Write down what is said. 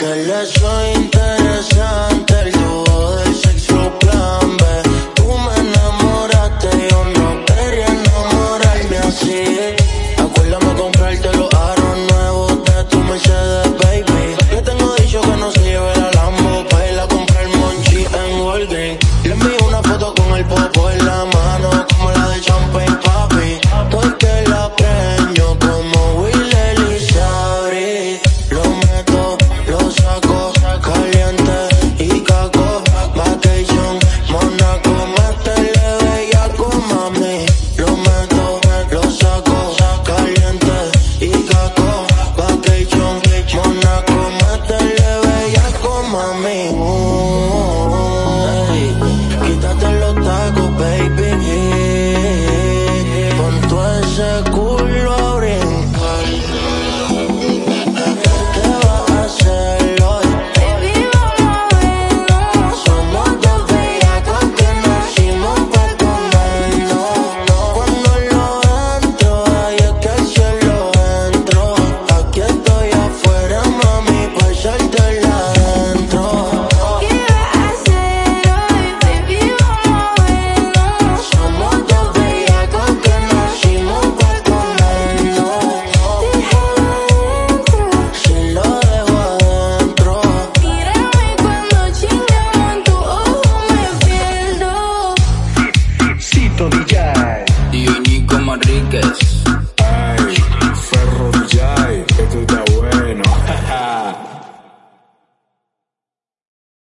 que le soy interesante, el dúo de sexo plan B. Tú me enamoraste, yo no quería enamorarme así. Acuérdame comprarte los aros nuevos de tu Mercedes, baby. Le tengo dicho que no se lleve la Lambo para ir a comprar monchi en Walgreens. Le envío una foto con el popo en la mano. quítate los tacos, baby. punto.